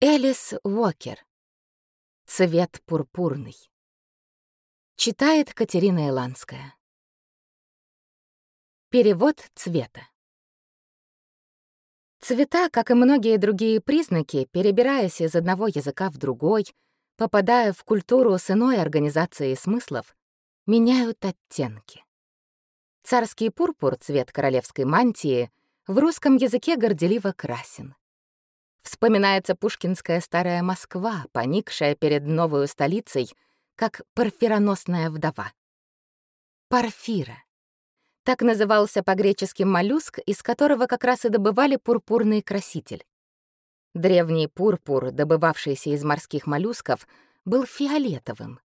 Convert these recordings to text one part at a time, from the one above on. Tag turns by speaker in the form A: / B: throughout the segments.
A: Элис Уокер. Цвет пурпурный. Читает Катерина Иланская. Перевод цвета. Цвета, как и многие другие признаки, перебираясь из одного языка в другой, попадая в культуру с иной организацией смыслов, меняют оттенки. Царский пурпур, цвет королевской мантии, в русском языке горделиво красен. Вспоминается пушкинская старая Москва, поникшая перед новой столицей, как парфироносная вдова. Парфира. Так назывался по-гречески моллюск, из которого как раз и добывали пурпурный краситель. Древний пурпур, добывавшийся из морских моллюсков, был фиолетовым.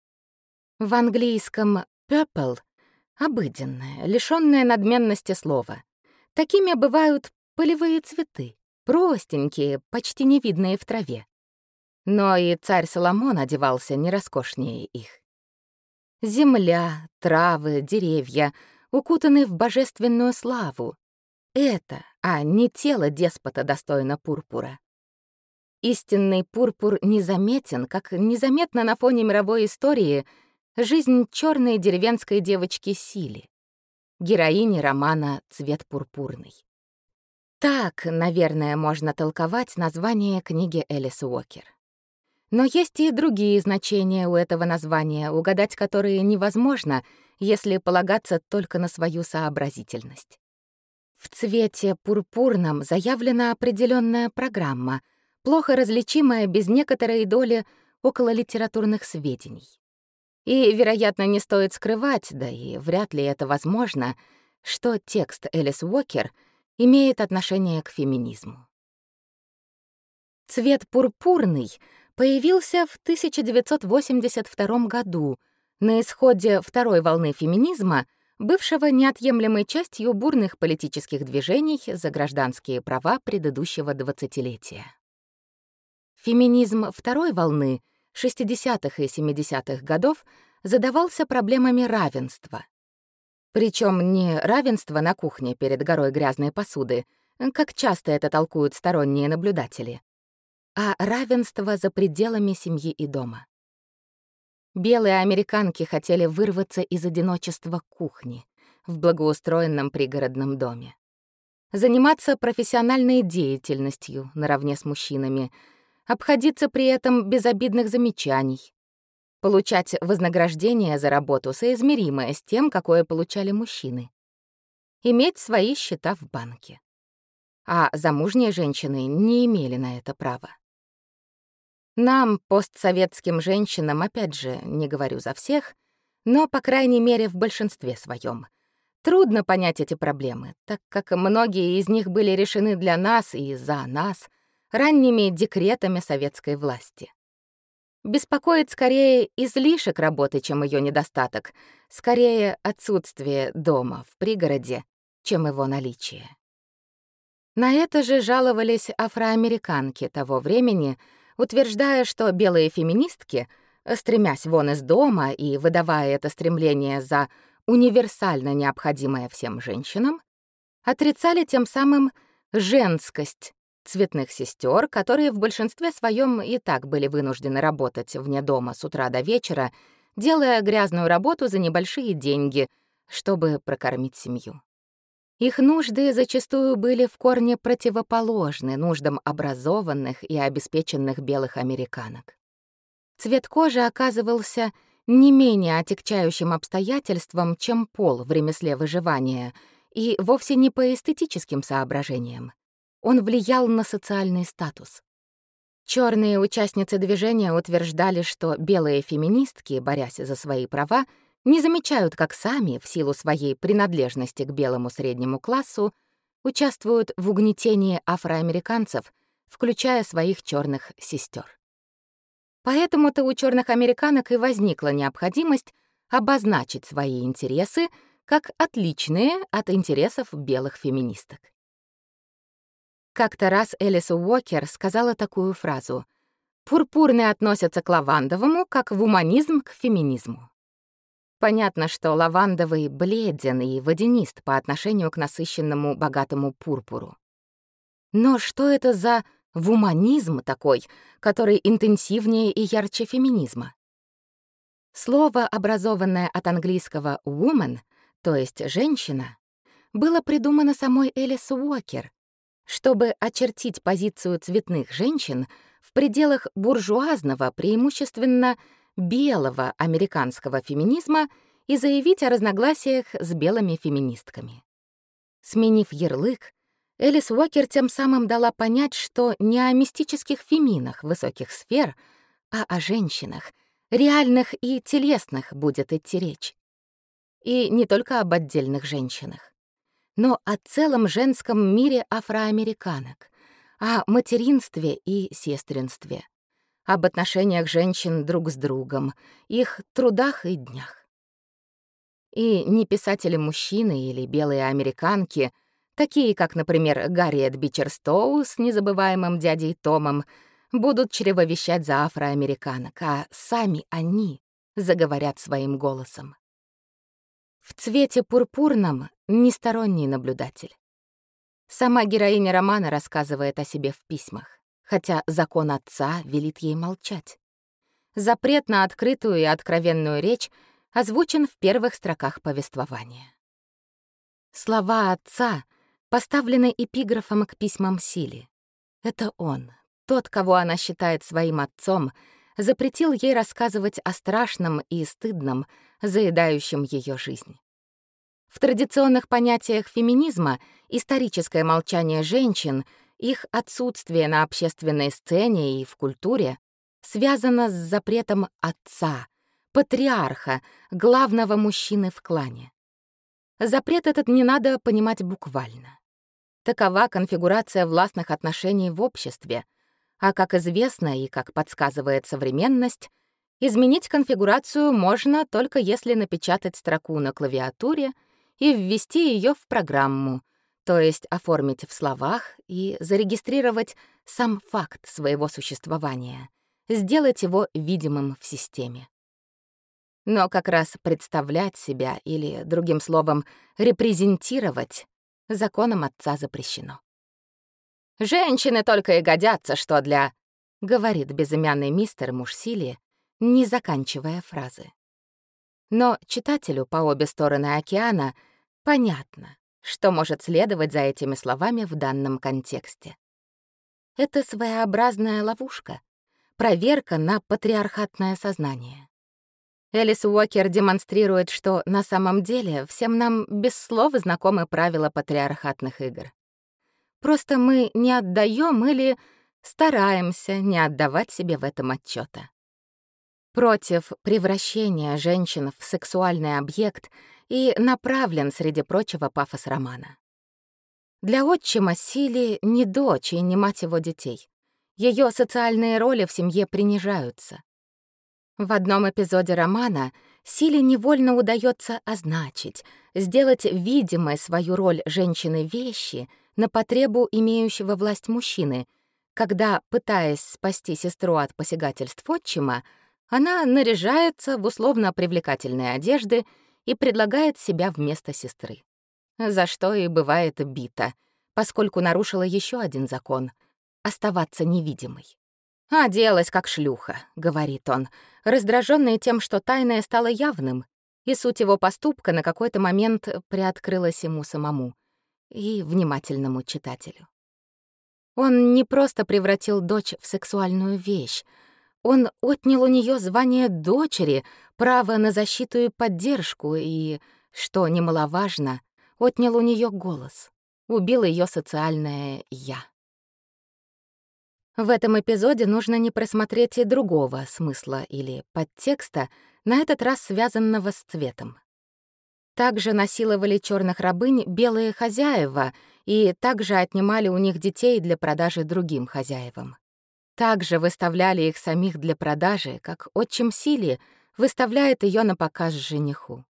A: В английском purple — обыденное, лишённое надменности слово. Такими бывают полевые цветы, простенькие, почти невидные в траве. Но и царь Соломон одевался не роскошнее их. Земля, травы, деревья укутаны в божественную славу. Это, а не тело деспота достойно пурпура. Истинный пурпур незаметен, как незаметно на фоне мировой истории жизнь черной деревенской девочки Сили, героини романа «Цвет пурпурный». Так, наверное, можно толковать название книги Элис Уокер. Но есть и другие значения у этого названия, угадать которые невозможно, если полагаться только на свою сообразительность. В цвете пурпурном заявлена определенная программа, плохо различимая без некоторой доли около литературных сведений. И, вероятно, не стоит скрывать, да и вряд ли это возможно, что текст Элис Уокер — имеет отношение к феминизму. Цвет пурпурный появился в 1982 году на исходе второй волны феминизма, бывшего неотъемлемой частью бурных политических движений за гражданские права предыдущего двадцатилетия. Феминизм второй волны 60-х и 70-х годов задавался проблемами равенства, причем не равенство на кухне перед горой грязной посуды, как часто это толкуют сторонние наблюдатели, а равенство за пределами семьи и дома. Белые американки хотели вырваться из одиночества кухни в благоустроенном пригородном доме. Заниматься профессиональной деятельностью наравне с мужчинами, обходиться при этом без обидных замечаний, получать вознаграждение за работу, соизмеримое с тем, какое получали мужчины. Иметь свои счета в банке. А замужние женщины не имели на это права. Нам, постсоветским женщинам, опять же, не говорю за всех, но, по крайней мере, в большинстве своем, трудно понять эти проблемы, так как многие из них были решены для нас и за нас ранними декретами советской власти. Беспокоит скорее излишек работы, чем ее недостаток, скорее отсутствие дома в пригороде, чем его наличие. На это же жаловались афроамериканки того времени, утверждая, что белые феминистки, стремясь вон из дома и выдавая это стремление за универсально необходимое всем женщинам, отрицали тем самым женскость цветных сестер, которые в большинстве своем и так были вынуждены работать вне дома с утра до вечера, делая грязную работу за небольшие деньги, чтобы прокормить семью. Их нужды зачастую были в корне противоположны нуждам образованных и обеспеченных белых американок. Цвет кожи оказывался не менее отягчающим обстоятельством, чем пол в ремесле выживания, и вовсе не по эстетическим соображениям. Он влиял на социальный статус. Черные участницы движения утверждали, что белые феминистки, борясь за свои права, не замечают, как сами, в силу своей принадлежности к белому среднему классу, участвуют в угнетении афроамериканцев, включая своих черных сестер. Поэтому-то у черных американок и возникла необходимость обозначить свои интересы как отличные от интересов белых феминисток. Как-то раз Элис Уокер сказала такую фразу «Пурпурные относятся к лавандовому, как в к феминизму». Понятно, что лавандовый бледен и водянист по отношению к насыщенному богатому пурпуру. Но что это за в уманизм такой, который интенсивнее и ярче феминизма. Слово, образованное от английского «woman», то есть «женщина», было придумано самой Элис Уокер, чтобы очертить позицию цветных женщин в пределах буржуазного, преимущественно белого американского феминизма и заявить о разногласиях с белыми феминистками. Сменив ярлык, Элис Уокер тем самым дала понять, что не о мистических феминах высоких сфер, а о женщинах, реальных и телесных будет идти речь. И не только об отдельных женщинах, но о целом женском мире афроамериканок, о материнстве и сестринстве, об отношениях женщин друг с другом, их трудах и днях. И не писатели-мужчины или белые американки, такие как, например, Гарриет Бичерстоу с незабываемым дядей Томом, будут чревовещать за афроамериканок, а сами они заговорят своим голосом. В цвете пурпурном — несторонний наблюдатель. Сама героиня романа рассказывает о себе в письмах, хотя закон отца велит ей молчать. Запрет на открытую и откровенную речь озвучен в первых строках повествования. Слова отца поставлены эпиграфом к письмам Сили. Это он, тот, кого она считает своим отцом, запретил ей рассказывать о страшном и стыдном, заедающем ее жизнь. В традиционных понятиях феминизма историческое молчание женщин, их отсутствие на общественной сцене и в культуре связано с запретом отца, патриарха, главного мужчины в клане. Запрет этот не надо понимать буквально. Такова конфигурация властных отношений в обществе, а, как известно и как подсказывает современность, изменить конфигурацию можно только если напечатать строку на клавиатуре и ввести ее в программу, то есть оформить в словах и зарегистрировать сам факт своего существования, сделать его видимым в системе. Но как раз представлять себя или, другим словом, репрезентировать законом отца запрещено. «Женщины только и годятся, что для...» — говорит безымянный мистер Мушсили, не заканчивая фразы. Но читателю по обе стороны океана понятно, что может следовать за этими словами в данном контексте. Это своеобразная ловушка, проверка на патриархатное сознание. Элис Уокер демонстрирует, что на самом деле всем нам без слов знакомы правила патриархатных игр. Просто мы не отдаем или стараемся не отдавать себе в этом отчета. Против превращения женщин в сексуальный объект и направлен, среди прочего, пафос романа. Для отчима Сили не дочь и не мать его детей. Ее социальные роли в семье принижаются. В одном эпизоде романа Силе невольно удается означить, сделать видимой свою роль женщины-вещи на потребу имеющего власть мужчины, когда, пытаясь спасти сестру от посягательств отчима, она наряжается в условно привлекательные одежды и предлагает себя вместо сестры. За что и бывает бита, поскольку нарушила еще один закон — оставаться невидимой. «Оделась как шлюха», — говорит он, раздраженный тем, что тайное стало явным, и суть его поступка на какой-то момент приоткрылась ему самому и внимательному читателю. Он не просто превратил дочь в сексуальную вещь, он отнял у нее звание дочери, право на защиту и поддержку и, что немаловажно, отнял у нее голос, убил ее социальное «я». В этом эпизоде нужно не просмотреть и другого смысла или подтекста, на этот раз связанного с цветом. Также насиловали черных рабынь белые хозяева и также отнимали у них детей для продажи другим хозяевам. Также выставляли их самих для продажи, как отчим Сили выставляет ее на показ жениху.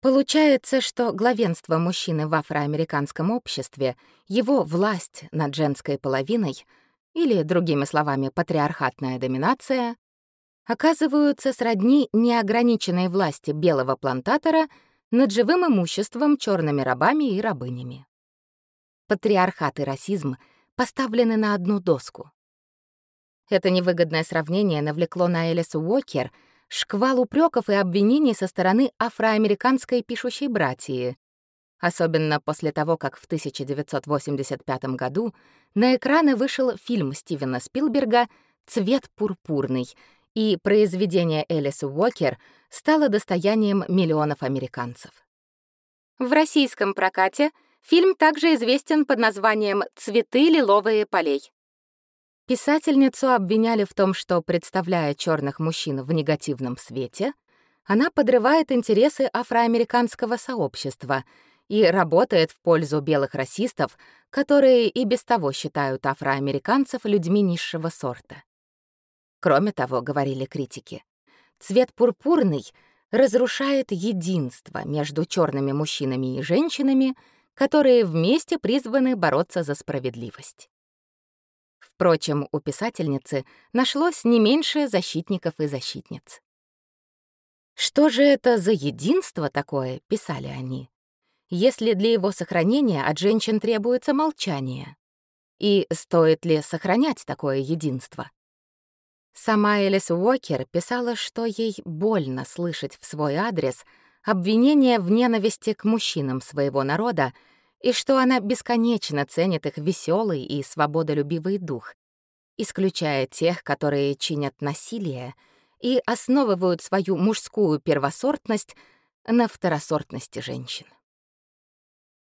A: Получается, что главенство мужчины в афроамериканском обществе, его власть над женской половиной — или, другими словами, патриархатная доминация, оказываются сродни неограниченной власти белого плантатора над живым имуществом черными рабами и рабынями. Патриархат и расизм поставлены на одну доску. Это невыгодное сравнение навлекло на Элис Уокер шквал упреков и обвинений со стороны афроамериканской пишущей братьи, особенно после того, как в 1985 году на экраны вышел фильм Стивена Спилберга «Цвет пурпурный», и произведение Элис Уокер стало достоянием миллионов американцев. В российском прокате фильм также известен под названием «Цветы лиловые полей». Писательницу обвиняли в том, что, представляя черных мужчин в негативном свете, она подрывает интересы афроамериканского сообщества и работает в пользу белых расистов, которые и без того считают афроамериканцев людьми низшего сорта. Кроме того, говорили критики, цвет пурпурный разрушает единство между черными мужчинами и женщинами, которые вместе призваны бороться за справедливость. Впрочем, у писательницы нашлось не меньше защитников и защитниц. Что же это за единство такое, писали они, если для его сохранения от женщин требуется молчание? И стоит ли сохранять такое единство? Сама Элис Уокер писала, что ей больно слышать в свой адрес обвинения в ненависти к мужчинам своего народа и что она бесконечно ценит их веселый и свободолюбивый дух, исключая тех, которые чинят насилие и основывают свою мужскую первосортность на второсортности женщин.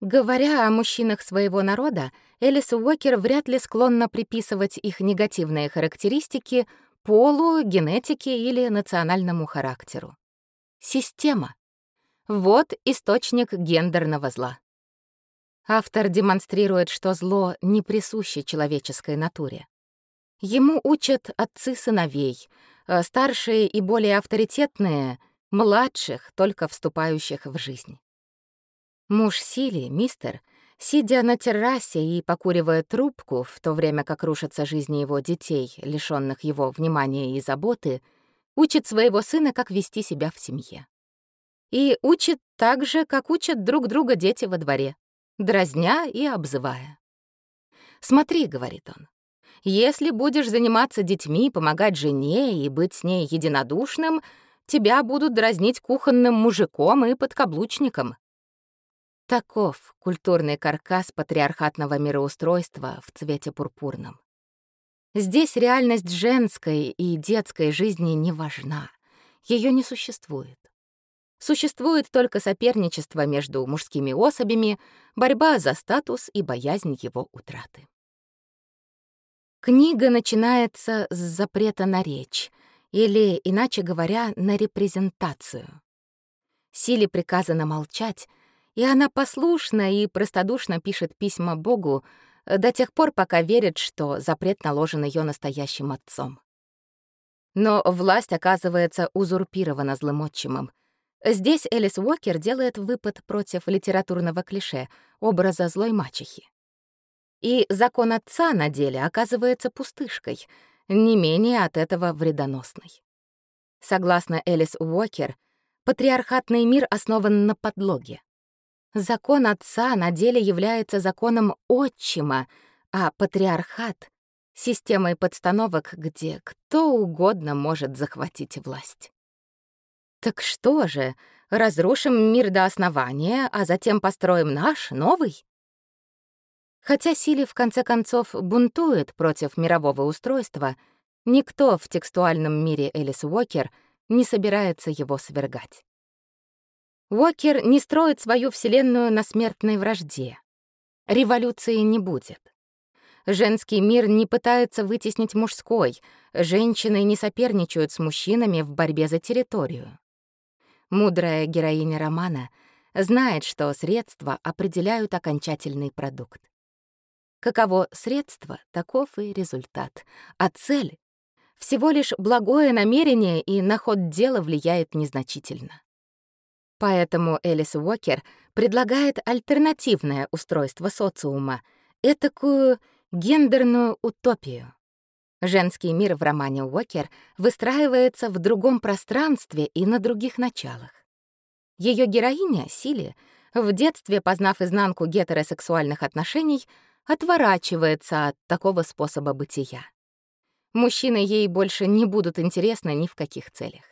A: Говоря о мужчинах своего народа, Элис Уокер вряд ли склонна приписывать их негативные характеристики полу, генетике или национальному характеру. Система. Вот источник гендерного зла. Автор демонстрирует, что зло не присуще человеческой натуре. Ему учат отцы сыновей, а старшие и более авторитетные — младших, только вступающих в жизнь. Муж Сили, мистер, сидя на террасе и покуривая трубку, в то время как рушатся жизни его детей, лишённых его внимания и заботы, учит своего сына, как вести себя в семье. И учит так же, как учат друг друга дети во дворе дразня и обзывая. «Смотри», — говорит он, — «если будешь заниматься детьми, помогать жене и быть с ней единодушным, тебя будут дразнить кухонным мужиком и подкаблучником». Таков культурный каркас патриархатного мироустройства в цвете пурпурном. Здесь реальность женской и детской жизни не важна, ее не существует. Существует только соперничество между мужскими особями, борьба за статус и боязнь его утраты. Книга начинается с запрета на речь, или, иначе говоря, на репрезентацию. Силе приказано молчать, и она послушно и простодушно пишет письма Богу до тех пор, пока верит, что запрет наложен ее настоящим отцом. Но власть оказывается узурпирована злым отчимом — Здесь Элис Уокер делает выпад против литературного клише образа злой мачехи. И закон отца на деле оказывается пустышкой, не менее от этого вредоносной. Согласно Элис Уокер, патриархатный мир основан на подлоге. Закон отца на деле является законом отчима, а патриархат — системой подстановок, где кто угодно может захватить власть. Так что же, разрушим мир до основания, а затем построим наш, новый? Хотя Сили в конце концов бунтует против мирового устройства, никто в текстуальном мире Элис Уокер не собирается его свергать. Уокер не строит свою вселенную на смертной вражде. Революции не будет. Женский мир не пытается вытеснить мужской, женщины не соперничают с мужчинами в борьбе за территорию. Мудрая героиня романа знает, что средства определяют окончательный продукт. Каково средство, таков и результат. А цель — всего лишь благое намерение, и на ход дела влияет незначительно. Поэтому Элис Уокер предлагает альтернативное устройство социума, этакую гендерную утопию. Женский мир в романе Уокер выстраивается в другом пространстве и на других началах. Ее героиня, Сили, в детстве, познав изнанку гетеросексуальных отношений, отворачивается от такого способа бытия. Мужчины ей больше не будут интересны ни в каких целях.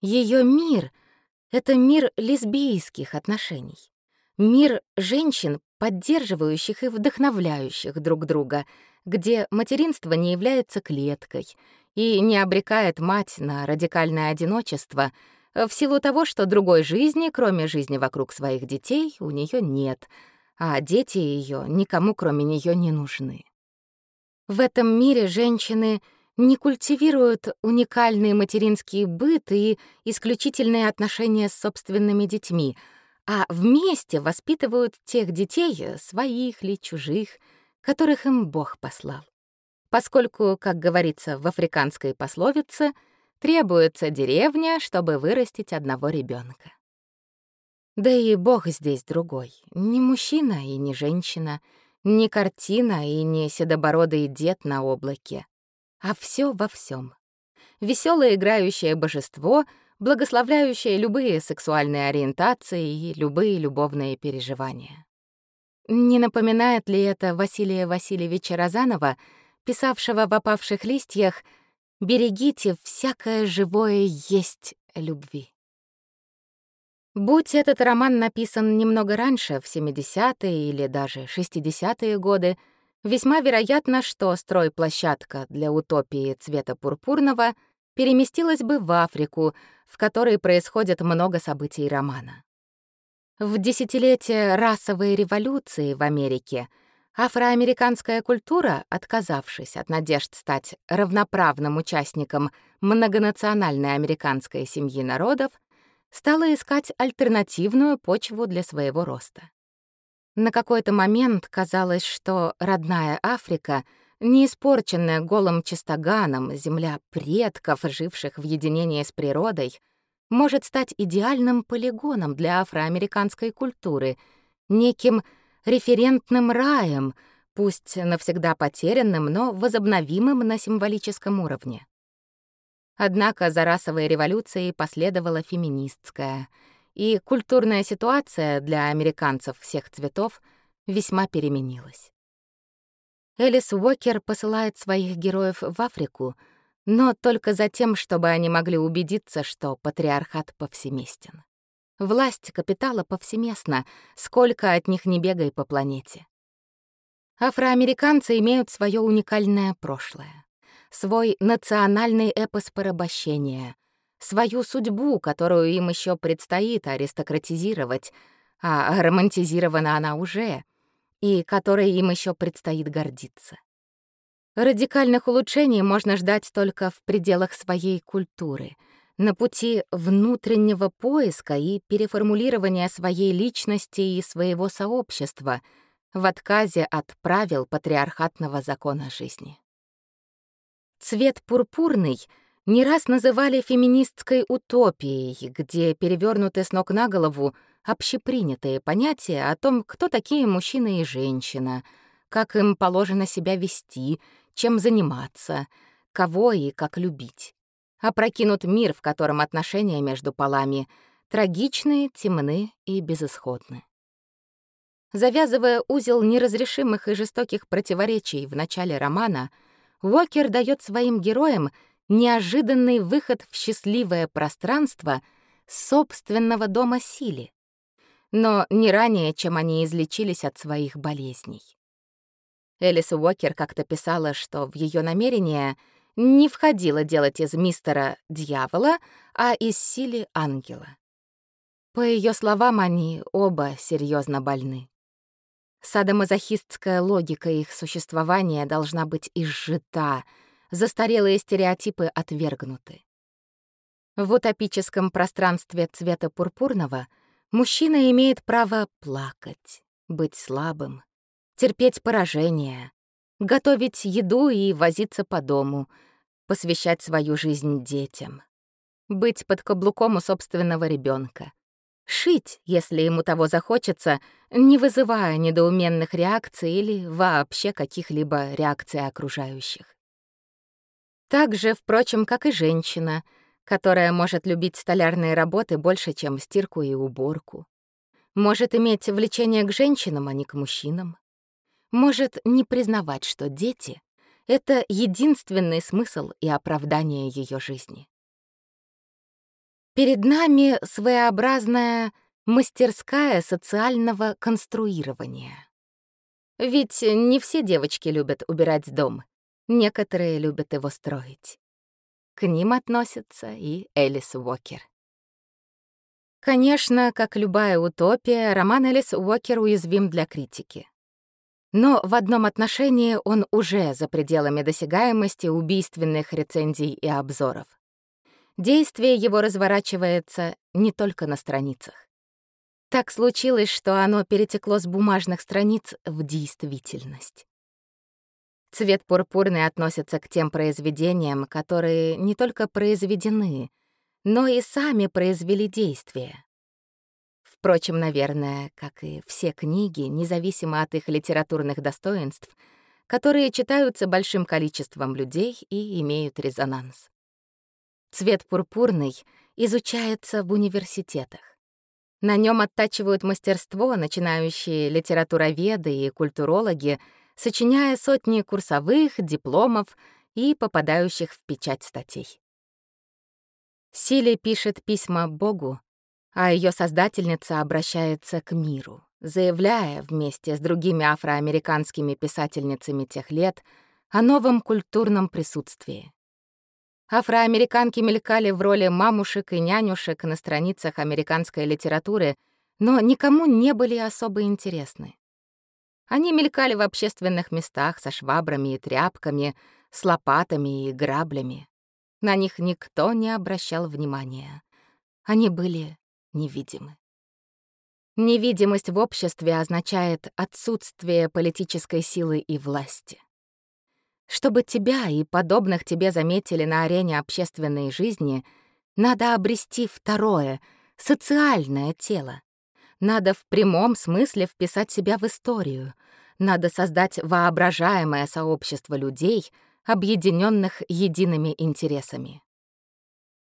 A: Ее мир — это мир лесбийских отношений. Мир женщин, поддерживающих и вдохновляющих друг друга, где материнство не является клеткой и не обрекает мать на радикальное одиночество в силу того, что другой жизни, кроме жизни вокруг своих детей, у нее нет, а дети ее никому, кроме нее, не нужны. В этом мире женщины не культивируют уникальный материнский быт и исключительные отношения с собственными детьми, а вместе воспитывают тех детей, своих ли, чужих, которых им Бог послал. Поскольку, как говорится в африканской пословице, требуется деревня, чтобы вырастить одного ребенка. Да и Бог здесь другой, не мужчина и не женщина — не картина и не седобородый дед на облаке, а все во всем. Веселое играющее божество, благословляющее любые сексуальные ориентации и любые любовные переживания. Не напоминает ли это Василия Васильевича Розанова, писавшего в «Опавших листьях» «Берегите всякое живое есть любви». Будь этот роман написан немного раньше, в 70-е или даже 60-е годы, весьма вероятно, что стройплощадка для утопии цвета пурпурного переместилась бы в Африку, в которой происходит много событий романа. В десятилетие расовой революции в Америке афроамериканская культура, отказавшись от надежд стать равноправным участником многонациональной американской семьи народов, стала искать альтернативную почву для своего роста. На какой-то момент казалось, что родная Африка, не испорченная голым чистоганом, земля предков, живших в единении с природой, может стать идеальным полигоном для афроамериканской культуры, неким референтным раем, пусть навсегда потерянным, но возобновимым на символическом уровне. Однако за расовой революцией последовала феминистская, и культурная ситуация для американцев всех цветов весьма переменилась. Элис Уокер посылает своих героев в Африку, но только за тем, чтобы они могли убедиться, что патриархат повсеместен. Власть капитала повсеместна, сколько от них не бегай по планете. Афроамериканцы имеют свое уникальное прошлое свой национальный эпос порабощения, свою судьбу, которую им еще предстоит аристократизировать, а романтизирована она уже, и которой им еще предстоит гордиться. Радикальных улучшений можно ждать только в пределах своей культуры, на пути внутреннего поиска и переформулирования своей личности и своего сообщества в отказе от правил патриархатного закона жизни. Цвет пурпурный не раз называли феминистской утопией, где перевернуты с ног на голову общепринятые понятия о том, кто такие мужчина и женщина, как им положено себя вести, чем заниматься, кого и как любить. Опрокинут мир, в котором отношения между полами трагичны, темны и безысходны. Завязывая узел неразрешимых и жестоких противоречий в начале романа — Уокер дает своим героям неожиданный выход в счастливое пространство собственного дома силе, но не ранее, чем они излечились от своих болезней. Элис Уокер как-то писала, что в ее намерение не входило делать из мистера дьявола, а из силы ангела. По ее словам, они оба серьезно больны. Садомазохистская логика их существования должна быть изжита, застарелые стереотипы отвергнуты. В утопическом пространстве цвета пурпурного мужчина имеет право плакать, быть слабым, терпеть поражение, готовить еду и возиться по дому, посвящать свою жизнь детям, быть под каблуком у собственного ребенка, Шить, если ему того захочется, не вызывая недоуменных реакций или вообще каких-либо реакций окружающих. Так же, впрочем, как и женщина, которая может любить столярные работы больше, чем стирку и уборку. Может иметь влечение к женщинам, а не к мужчинам. Может не признавать, что дети — это единственный смысл и оправдание ее жизни. Перед нами своеобразная мастерская социального конструирования. Ведь не все девочки любят убирать дом, некоторые любят его строить. К ним относится и Элис Уокер. Конечно, как любая утопия, роман Элис Уокер уязвим для критики. Но в одном отношении он уже за пределами досягаемости убийственных рецензий и обзоров. Действие его разворачивается не только на страницах. Так случилось, что оно перетекло с бумажных страниц в действительность. Цвет пурпурный относится к тем произведениям, которые не только произведены, но и сами произвели действие. Впрочем, наверное, как и все книги, независимо от их литературных достоинств, которые читаются большим количеством людей и имеют резонанс. Цвет пурпурный изучается в университетах. На нем оттачивают мастерство начинающие литературоведы и культурологи, сочиняя сотни курсовых, дипломов и попадающих в печать статей. Сили пишет письма Богу, а ее создательница обращается к миру, заявляя вместе с другими афроамериканскими писательницами тех лет о новом культурном присутствии. Афроамериканки мелькали в роли мамушек и нянюшек на страницах американской литературы, но никому не были особо интересны. Они мелькали в общественных местах со швабрами и тряпками, с лопатами и граблями. На них никто не обращал внимания. Они были невидимы. Невидимость в обществе означает отсутствие политической силы и власти. Чтобы тебя и подобных тебе заметили на арене общественной жизни, надо обрести второе, социальное тело. Надо в прямом смысле вписать себя в историю. Надо создать воображаемое сообщество людей, объединенных едиными интересами.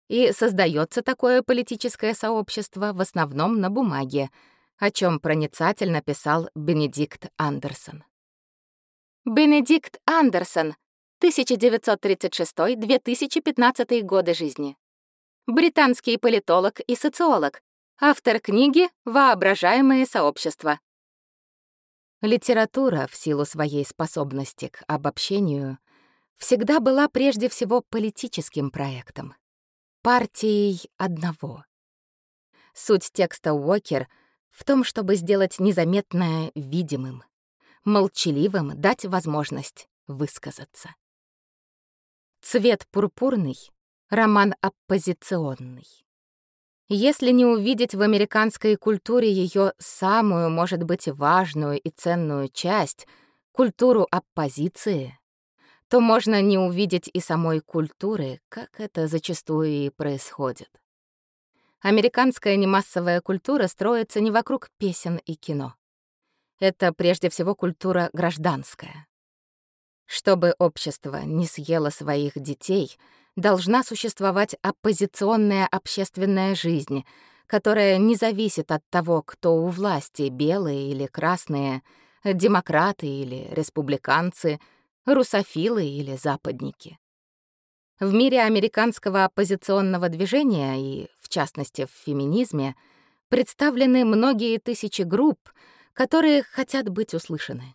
A: И создается такое политическое сообщество в основном на бумаге, о чем проницательно писал Бенедикт Андерсон. Бенедикт Андерсон, 1936-2015 годы жизни. Британский политолог и социолог, автор книги «Воображаемые сообщества». Литература, в силу своей способности к обобщению, всегда была прежде всего политическим проектом, партией одного. Суть текста Уокер в том, чтобы сделать незаметное видимым — молчаливым дать возможность высказаться. Цвет пурпурный — роман оппозиционный. Если не увидеть в американской культуре ее самую, может быть, важную и ценную часть — культуру оппозиции, то можно не увидеть и самой культуры, как это зачастую и происходит. Американская немассовая культура строится не вокруг песен и кино. Это прежде всего культура гражданская. Чтобы общество не съело своих детей, должна существовать оппозиционная общественная жизнь, которая не зависит от того, кто у власти, белые или красные, демократы или республиканцы, русофилы или западники. В мире американского оппозиционного движения и, в частности, в феминизме, представлены многие тысячи групп, которые хотят быть услышаны.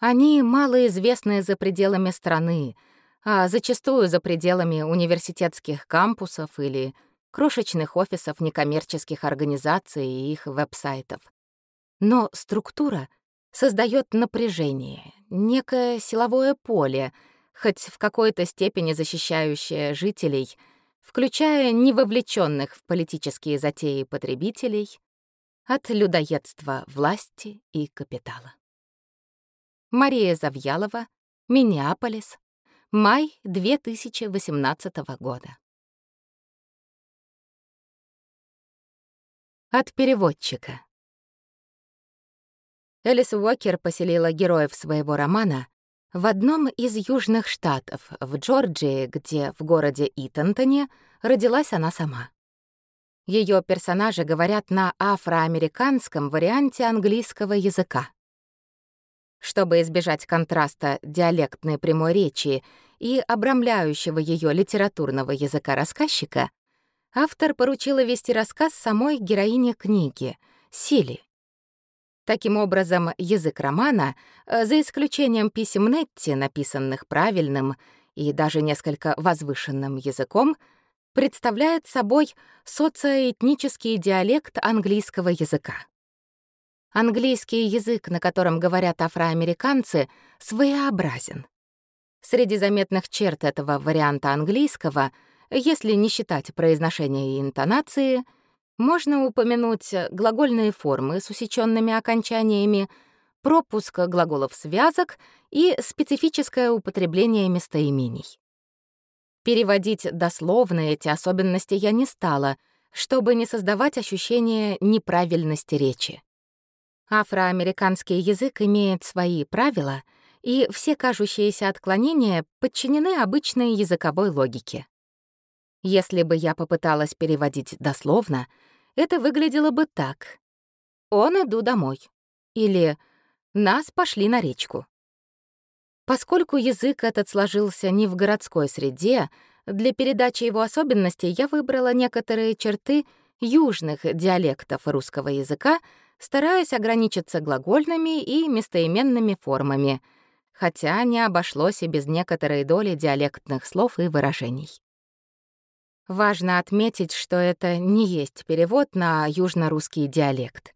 A: Они малоизвестны за пределами страны, а зачастую за пределами университетских кампусов или крошечных офисов некоммерческих организаций и их веб-сайтов. Но структура создает напряжение, некое силовое поле, хоть в какой-то степени защищающее жителей, включая невовлеченных в политические затеи потребителей, от людоедства власти и капитала. Мария Завьялова, Миннеаполис, май 2018 года. От переводчика. Элис Уокер поселила героев своего романа в одном из южных штатов, в Джорджии, где в городе Итонтоне родилась она сама. Ее персонажи говорят на афроамериканском варианте английского языка. Чтобы избежать контраста диалектной прямой речи и обрамляющего ее литературного языка рассказчика, автор поручила вести рассказ самой героине книги — Сили. Таким образом, язык романа, э, за исключением писем Нетти, написанных правильным и даже несколько возвышенным языком, представляет собой социоэтнический диалект английского языка. Английский язык, на котором говорят афроамериканцы, своеобразен. Среди заметных черт этого варианта английского, если не считать произношения и интонации, можно упомянуть глагольные формы с усеченными окончаниями, пропуск глаголов-связок и специфическое употребление местоимений. Переводить дословно эти особенности я не стала, чтобы не создавать ощущение неправильности речи. Афроамериканский язык имеет свои правила — и все кажущиеся отклонения подчинены обычной языковой логике. Если бы я попыталась переводить дословно, это выглядело бы так. «Он иду домой» или «Нас пошли на речку». Поскольку язык этот сложился не в городской среде, для передачи его особенностей я выбрала некоторые черты южных диалектов русского языка, стараясь ограничиться глагольными и местоименными формами — хотя не обошлось и без некоторой доли диалектных слов и выражений. Важно отметить, что это не есть перевод на южно-русский диалект.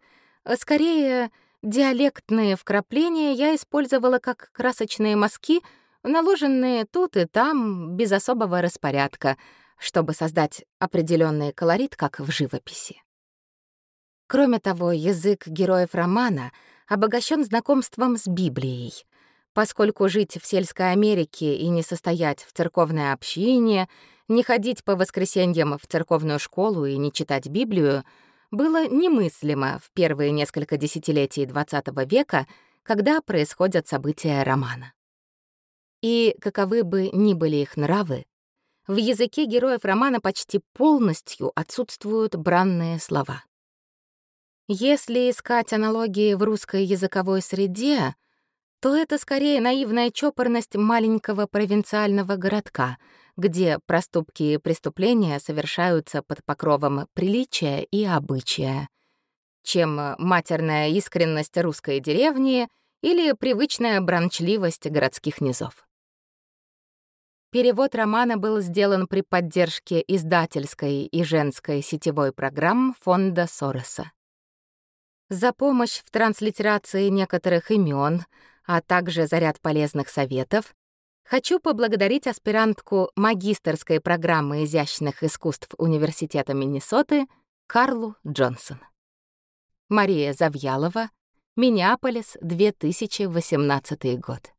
A: Скорее, диалектные вкрапления я использовала как красочные мазки, наложенные тут и там без особого распорядка, чтобы создать определенный колорит, как в живописи. Кроме того, язык героев романа обогащен знакомством с Библией, поскольку жить в сельской Америке и не состоять в церковной общине, не ходить по воскресеньям в церковную школу и не читать Библию было немыслимо в первые несколько десятилетий XX века, когда происходят события романа. И каковы бы ни были их нравы, в языке героев романа почти полностью отсутствуют бранные слова. Если искать аналогии в русской языковой среде, то это скорее наивная чопорность маленького провинциального городка, где проступки и преступления совершаются под покровом приличия и обычая, чем матерная искренность русской деревни или привычная бранчливость городских низов. Перевод романа был сделан при поддержке издательской и женской сетевой программ фонда Сороса. За помощь в транслитерации некоторых имен, а также за ряд полезных советов, хочу поблагодарить аспирантку магистерской программы изящных искусств Университета Миннесоты Карлу Джонсон. Мария Завьялова, Миннеаполис, 2018 год.